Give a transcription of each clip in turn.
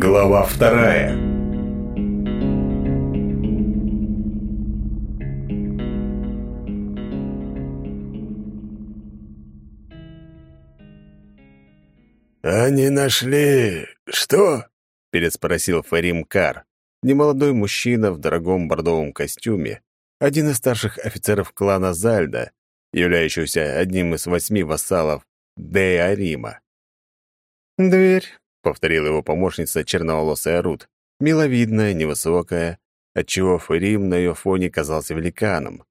Глава вторая. «Они нашли... что?» — переспросил Фарим Кар, немолодой мужчина в дорогом бордовом костюме, один из старших офицеров клана Зальда, являющийся одним из восьми вассалов Дея «Дверь — повторила его помощница черноволосая Рут, миловидная, невысокая, отчего Ферим на ее фоне казался великаном.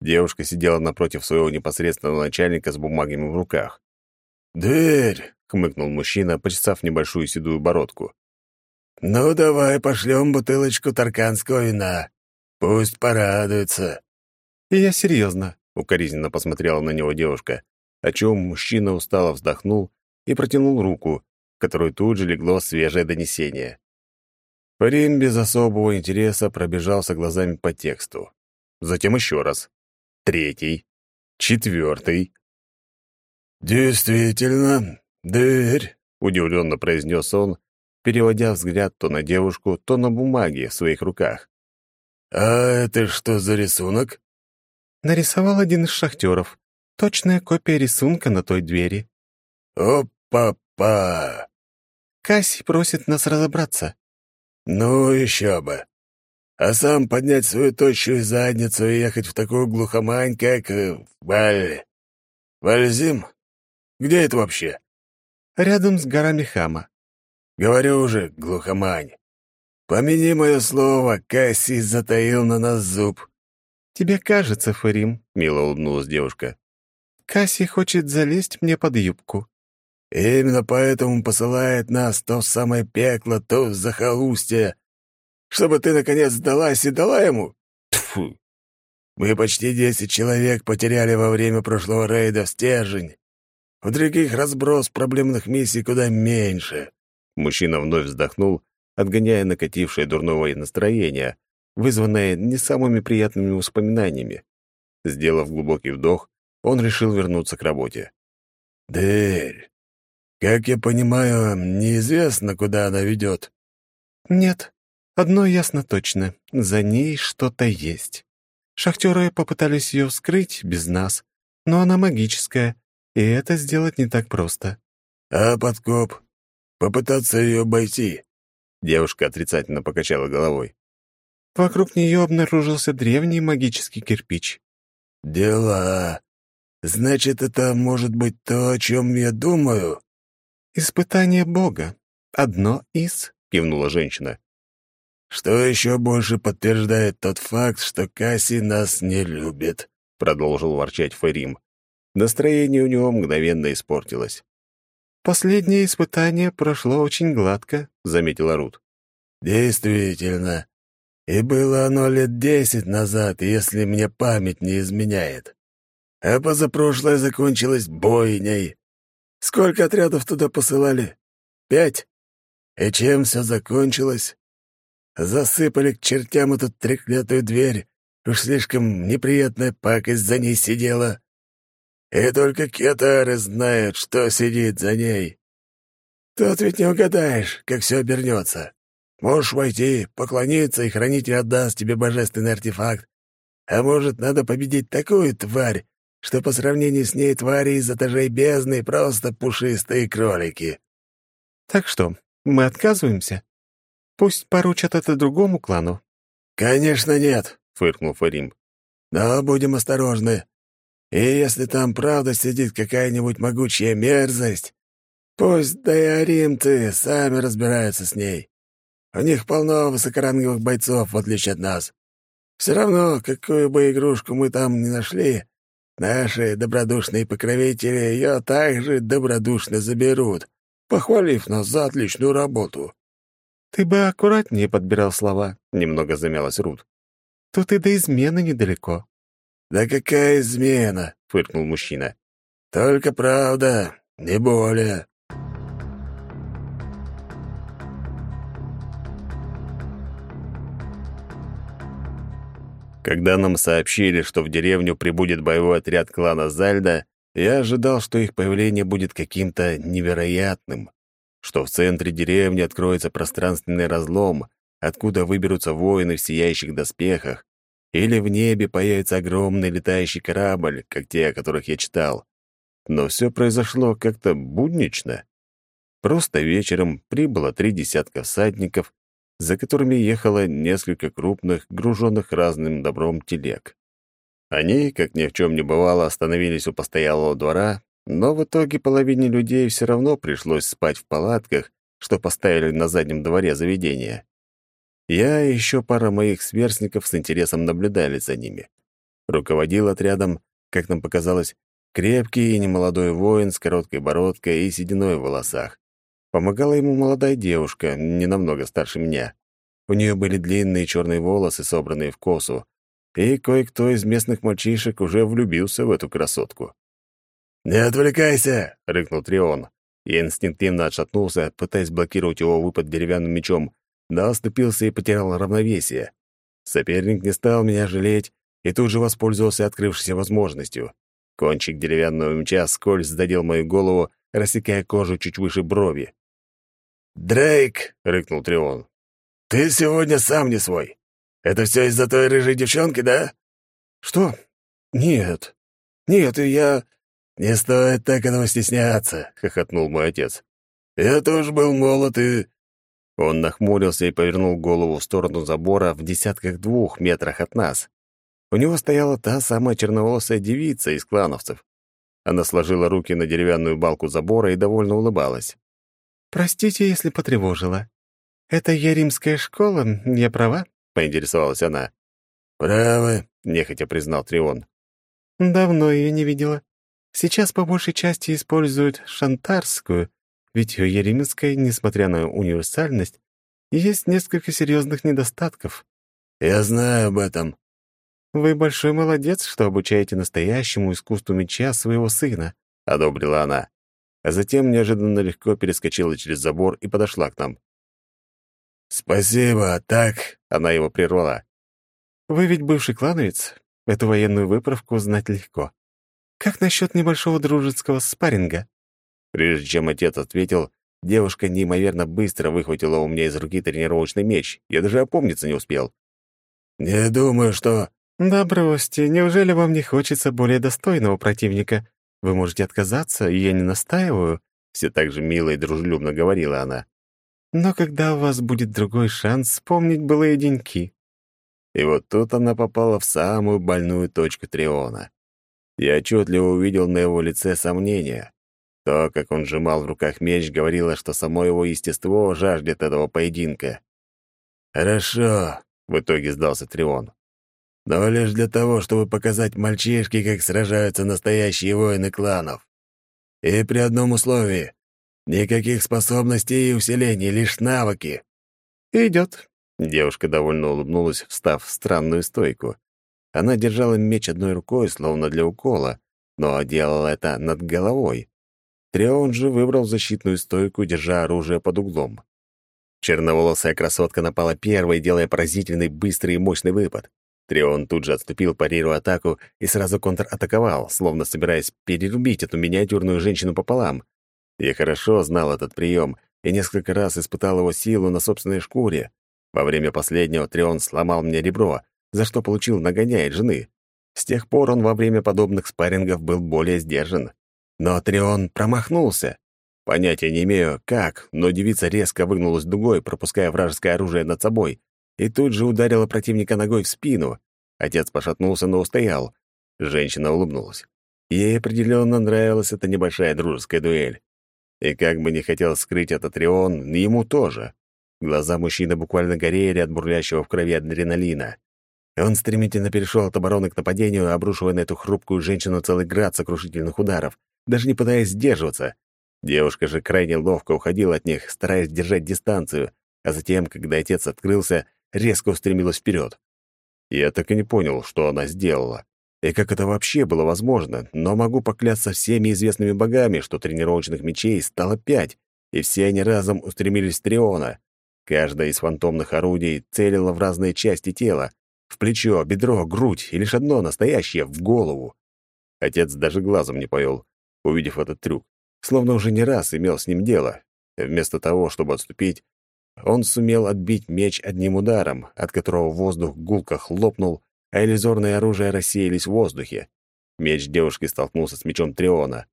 Девушка сидела напротив своего непосредственного начальника с бумагами в руках. «Дверь!» — хмыкнул мужчина, почесав небольшую седую бородку. «Ну, давай пошлем бутылочку тарканского вина. Пусть порадуется». «И я серьезно», — укоризненно посмотрела на него девушка, о чем мужчина устало вздохнул и протянул руку, которую тут же легло свежее донесение. Фарин без особого интереса пробежался глазами по тексту. Затем еще раз. Третий. Четвертый. «Действительно, дверь», — удивленно произнес он, переводя взгляд то на девушку, то на бумаги в своих руках. «А это что за рисунок?» Нарисовал один из шахтеров. Точная копия рисунка на той двери. «Опа-па!» Касси просит нас разобраться». «Ну еще бы. А сам поднять свою тощую задницу и ехать в такую глухомань, как... Баль... Вальзим? Где это вообще?» «Рядом с горами Хама». «Говорю уже, глухомань. Помяни мое слово, Касси затаил на нас зуб». «Тебе кажется, Фарим», — мило улыбнулась девушка. «Касси хочет залезть мне под юбку». Именно поэтому посылает нас то в самое пекло, то в захолустье, чтобы ты, наконец, сдалась и дала ему. Тьфу! Мы почти десять человек потеряли во время прошлого рейда в стержень. В других разброс проблемных миссий куда меньше. Мужчина вновь вздохнул, отгоняя накатившее дурное настроение, вызванное не самыми приятными воспоминаниями. Сделав глубокий вдох, он решил вернуться к работе. «Дель, как я понимаю, неизвестно, куда она ведет. Нет, одно ясно точно. За ней что-то есть. Шахтеры попытались ее вскрыть без нас, но она магическая, и это сделать не так просто. А подкоп? Попытаться ее обойти? Девушка отрицательно покачала головой. Вокруг нее обнаружился древний магический кирпич. «Дела. Значит, это может быть то, о чем я думаю?» «Испытание Бога. Одно из...» — кивнула женщина. «Что еще больше подтверждает тот факт, что Касси нас не любит», — продолжил ворчать Фарим. Настроение у него мгновенно испортилось. «Последнее испытание прошло очень гладко», — заметила Рут. «Действительно. И было оно лет десять назад, если мне память не изменяет. А позапрошлое закончилось бойней. Сколько отрядов туда посылали? Пять? И чем эм все закончилось? Засыпали к чертям эту треклятую дверь. Уж слишком неприятная пакость за ней сидела. И только кетары знают, что сидит за ней. Тут ведь не угадаешь, как все обернется. Можешь войти, поклониться, и хранитель отдаст тебе божественный артефакт. А может, надо победить такую тварь, что по сравнению с ней твари из этажей бездны просто пушистые кролики. Так что, мы отказываемся? Пусть поручат это другому клану. Конечно, нет, фыркнул Фарим. Но будем осторожны. И если там правда сидит какая-нибудь могучая мерзость, пусть да и аримты сами разбираются с ней. У них полно высокоранговых бойцов, в отличие от нас. Все равно, какую бы игрушку мы там не нашли, Наши добродушные покровители, я также добродушно заберут, похвалив нас за отличную работу». «Ты бы аккуратнее подбирал слова», — немного замялась Рут. «Тут и до измены недалеко». «Да какая измена?» — фыркнул мужчина. «Только правда, не более». Когда нам сообщили, что в деревню прибудет боевой отряд клана Зальда, я ожидал, что их появление будет каким-то невероятным, что в центре деревни откроется пространственный разлом, откуда выберутся воины в сияющих доспехах, или в небе появится огромный летающий корабль, как те, о которых я читал. Но все произошло как-то буднично. Просто вечером прибыло три десятка всадников, за которыми ехало несколько крупных, груженных разным добром телег. Они, как ни в чем не бывало, остановились у постоялого двора, но в итоге половине людей все равно пришлось спать в палатках, что поставили на заднем дворе заведения. Я и еще пара моих сверстников с интересом наблюдали за ними. Руководил отрядом, как нам показалось, крепкий и немолодой воин с короткой бородкой и сединой в волосах, Помогала ему молодая девушка, не намного старше меня. У нее были длинные черные волосы, собранные в косу, и кое-кто из местных мальчишек уже влюбился в эту красотку. «Не отвлекайся!» — рыкнул Трион. Я инстинктивно отшатнулся, пытаясь блокировать его выпад деревянным мечом, но оступился и потерял равновесие. Соперник не стал меня жалеть и тут же воспользовался открывшейся возможностью. Кончик деревянного меча скользь задел мою голову, рассекая кожу чуть выше брови. «Дрейк!» — рыкнул Трион. «Ты сегодня сам не свой. Это все из-за той рыжей девчонки, да?» «Что? Нет. Нет, и я...» «Не стоит так этого стесняться», — хохотнул мой отец. «Я тоже был молод и...» Он нахмурился и повернул голову в сторону забора в десятках двух метрах от нас. У него стояла та самая черноволосая девица из клановцев. Она сложила руки на деревянную балку забора и довольно улыбалась. «Простите, если потревожила. Это Еримская школа, я права?» — поинтересовалась она. «Правы», — нехотя признал Трион. «Давно ее не видела. Сейчас по большей части используют шантарскую, ведь у Еримской, несмотря на универсальность, есть несколько серьезных недостатков». «Я знаю об этом». «Вы большой молодец, что обучаете настоящему искусству меча своего сына», — одобрила она а затем неожиданно легко перескочила через забор и подошла к нам. «Спасибо, так...» — она его прервала. «Вы ведь бывший клановец. Эту военную выправку узнать легко. Как насчет небольшого дружеского спарринга?» Прежде чем отец ответил, девушка неимоверно быстро выхватила у меня из руки тренировочный меч. Я даже опомниться не успел. «Не думаю, что...» «Да бросьте, неужели вам не хочется более достойного противника?» «Вы можете отказаться, и я не настаиваю», — все так же мило и дружелюбно говорила она. «Но когда у вас будет другой шанс вспомнить былые деньки?» И вот тут она попала в самую больную точку Триона. Я отчетливо увидел на его лице сомнения. То, как он сжимал в руках меч, говорило, что само его естество жаждет этого поединка. «Хорошо», — в итоге сдался Трион но лишь для того, чтобы показать мальчишке, как сражаются настоящие воины кланов. И при одном условии — никаких способностей и усилений, лишь навыки». «Идет», — девушка довольно улыбнулась, встав в странную стойку. Она держала меч одной рукой, словно для укола, но делала это над головой. Трион же выбрал защитную стойку, держа оружие под углом. Черноволосая красотка напала первой, делая поразительный быстрый и мощный выпад. Трион тут же отступил, парируя атаку, и сразу контратаковал, словно собираясь перерубить эту миниатюрную женщину пополам. Я хорошо знал этот прием и несколько раз испытал его силу на собственной шкуре. Во время последнего Трион сломал мне ребро, за что получил нагоняй жены. С тех пор он во время подобных спаррингов был более сдержан. Но Трион промахнулся. Понятия не имею, как, но девица резко выгнулась дугой, пропуская вражеское оружие над собой, и тут же ударила противника ногой в спину. Отец пошатнулся, но устоял. Женщина улыбнулась. Ей определенно нравилась эта небольшая дружеская дуэль. И как бы не хотел скрыть этот Рион, ему тоже. Глаза мужчины буквально горели от бурлящего в крови адреналина. Он стремительно перешел от обороны к нападению, обрушивая на эту хрупкую женщину целый град сокрушительных ударов, даже не пытаясь сдерживаться. Девушка же крайне ловко уходила от них, стараясь держать дистанцию, а затем, когда отец открылся, резко устремилась вперед. Я так и не понял, что она сделала, и как это вообще было возможно, но могу поклясться всеми известными богами, что тренировочных мечей стало пять, и все они разом устремились в Триона. Каждая из фантомных орудий целила в разные части тела — в плечо, бедро, грудь, и лишь одно настоящее — в голову. Отец даже глазом не повел, увидев этот трюк, словно уже не раз имел с ним дело. Вместо того, чтобы отступить, он сумел отбить меч одним ударом, от которого воздух гулко хлопнул, а иллюзорное оружия рассеялись в воздухе. Меч девушки столкнулся с мечом Триона.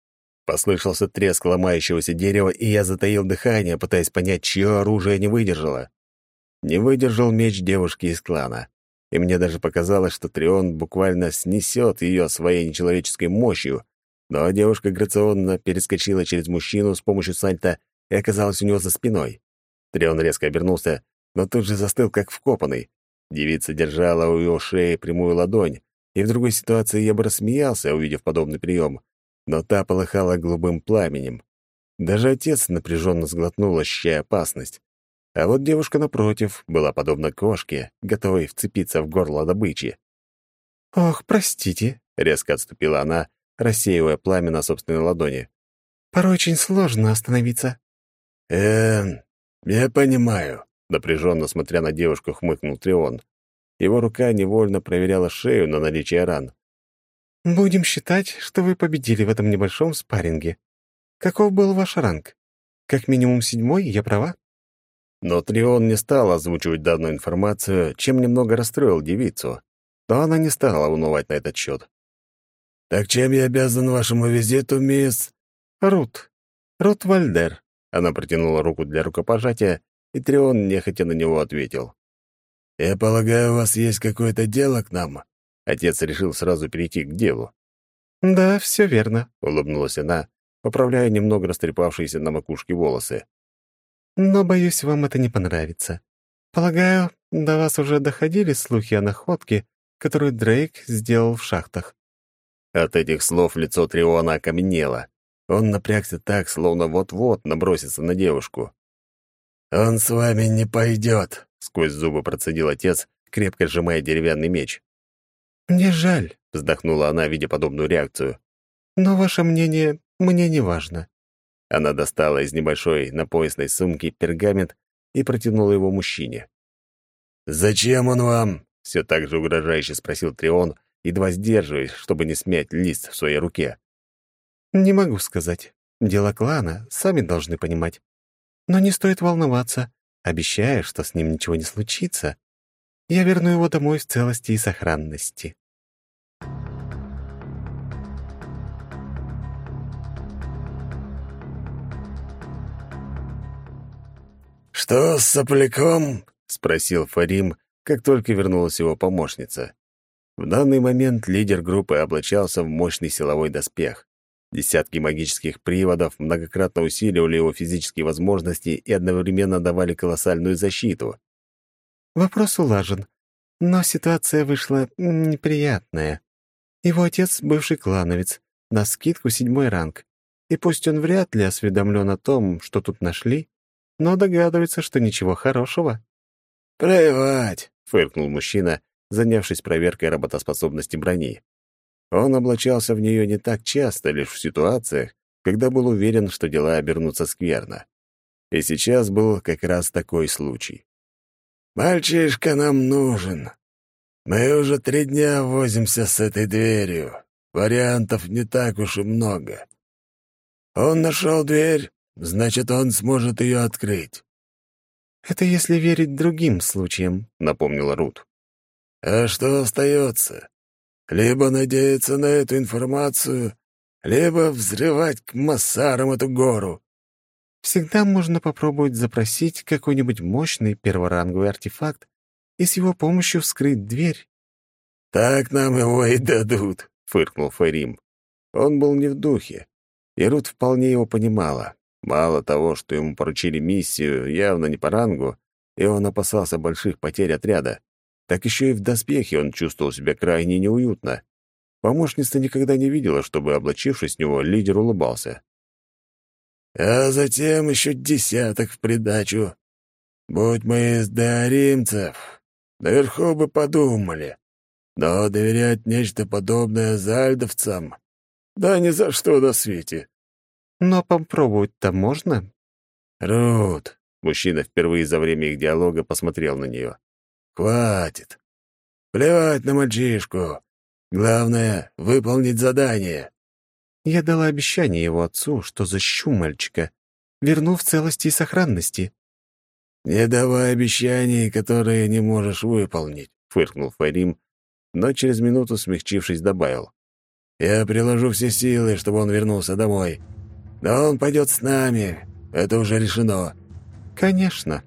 Послышался треск ломающегося дерева, и я затаил дыхание, пытаясь понять, чье оружие не выдержало. Не выдержал меч девушки из клана. И мне даже показалось, что Трион буквально снесет ее своей нечеловеческой мощью. Но девушка грационно перескочила через мужчину с помощью сальта и оказалась у него за спиной. Трион резко обернулся, но тут же застыл, как вкопанный. Девица держала у его шеи прямую ладонь, и в другой ситуации я бы рассмеялся, увидев подобный прием, но та полыхала голубым пламенем. Даже отец напряженно сглотнул, ощущая опасность. А вот девушка напротив была подобна кошке, готовой вцепиться в горло добычи. «Ох, простите», — резко отступила она, рассеивая пламя на собственной ладони. «Порой очень сложно остановиться». «Эм, «Я понимаю», — напряженно смотря на девушку, хмыкнул Трион. Его рука невольно проверяла шею на наличие ран. «Будем считать, что вы победили в этом небольшом спарринге. Каков был ваш ранг? Как минимум седьмой, я права?» Но Трион не стал озвучивать данную информацию, чем немного расстроил девицу. Но она не стала унывать на этот счет. «Так чем я обязан вашему визиту, мисс...» «Рут. Рут Вальдер», она протянула руку для рукопожатия, и Трион нехотя на него ответил. «Я полагаю, у вас есть какое-то дело к нам?» Отец решил сразу перейти к делу. «Да, все верно», — улыбнулась она, поправляя немного растрепавшиеся на макушке волосы. «Но, боюсь, вам это не понравится. Полагаю, до вас уже доходили слухи о находке, которую Дрейк сделал в шахтах». От этих слов лицо Триона окаменело. Он напрягся так, словно вот-вот набросится на девушку. «Он с вами не пойдет», — сквозь зубы процедил отец, крепко сжимая деревянный меч. «Мне жаль», — вздохнула она, видя подобную реакцию. «Но ваше мнение мне не важно». Она достала из небольшой напоясной сумки пергамент и протянула его мужчине. «Зачем он вам?» — все так же угрожающе спросил Трион, едва сдерживаясь, чтобы не смять лист в своей руке. Не могу сказать. Дело клана, сами должны понимать. Но не стоит волноваться. Обещаю, что с ним ничего не случится. Я верну его домой в целости и сохранности. «Что с сопляком?» — спросил Фарим, как только вернулась его помощница. В данный момент лидер группы облачался в мощный силовой доспех. Десятки магических приводов многократно усиливали его физические возможности и одновременно давали колоссальную защиту. Вопрос улажен, но ситуация вышла неприятная. Его отец — бывший клановец, на скидку седьмой ранг. И пусть он вряд ли осведомлен о том, что тут нашли, но догадывается, что ничего хорошего. «Плевать!» — фыркнул мужчина, занявшись проверкой работоспособности брони. Он облачался в нее не так часто, лишь в ситуациях, когда был уверен, что дела обернутся скверно. И сейчас был как раз такой случай. «Мальчишка нам нужен. Мы уже три дня возимся с этой дверью. Вариантов не так уж и много. Он нашел дверь, значит, он сможет ее открыть». «Это если верить другим случаям», — напомнила Рут. «А что остается? либо надеяться на эту информацию, либо взрывать к массарам эту гору. Всегда можно попробовать запросить какой-нибудь мощный перворанговый артефакт и с его помощью вскрыть дверь. «Так нам его и дадут», — фыркнул Фарим. Он был не в духе, и Рут вполне его понимала. Мало того, что ему поручили миссию явно не по рангу, и он опасался больших потерь отряда, так еще и в доспехе он чувствовал себя крайне неуютно. Помощница никогда не видела, чтобы, облачившись в него, лидер улыбался. «А затем еще десяток в придачу. Будь мы из даримцев, наверху бы подумали. Но доверять нечто подобное зальдовцам да ни за что на свете. Но попробовать-то можно? Рут. Мужчина впервые за время их диалога посмотрел на нее. Хватит. Плевать на мальчишку. Главное — выполнить задание». Я дала обещание его отцу, что защищу мальчика. Верну в целости и сохранности. «Не давай обещаний, которые не можешь выполнить», — фыркнул Фарим, но через минуту, смягчившись, добавил. «Я приложу все силы, чтобы он вернулся домой. Но он пойдет с нами. Это уже решено». «Конечно»,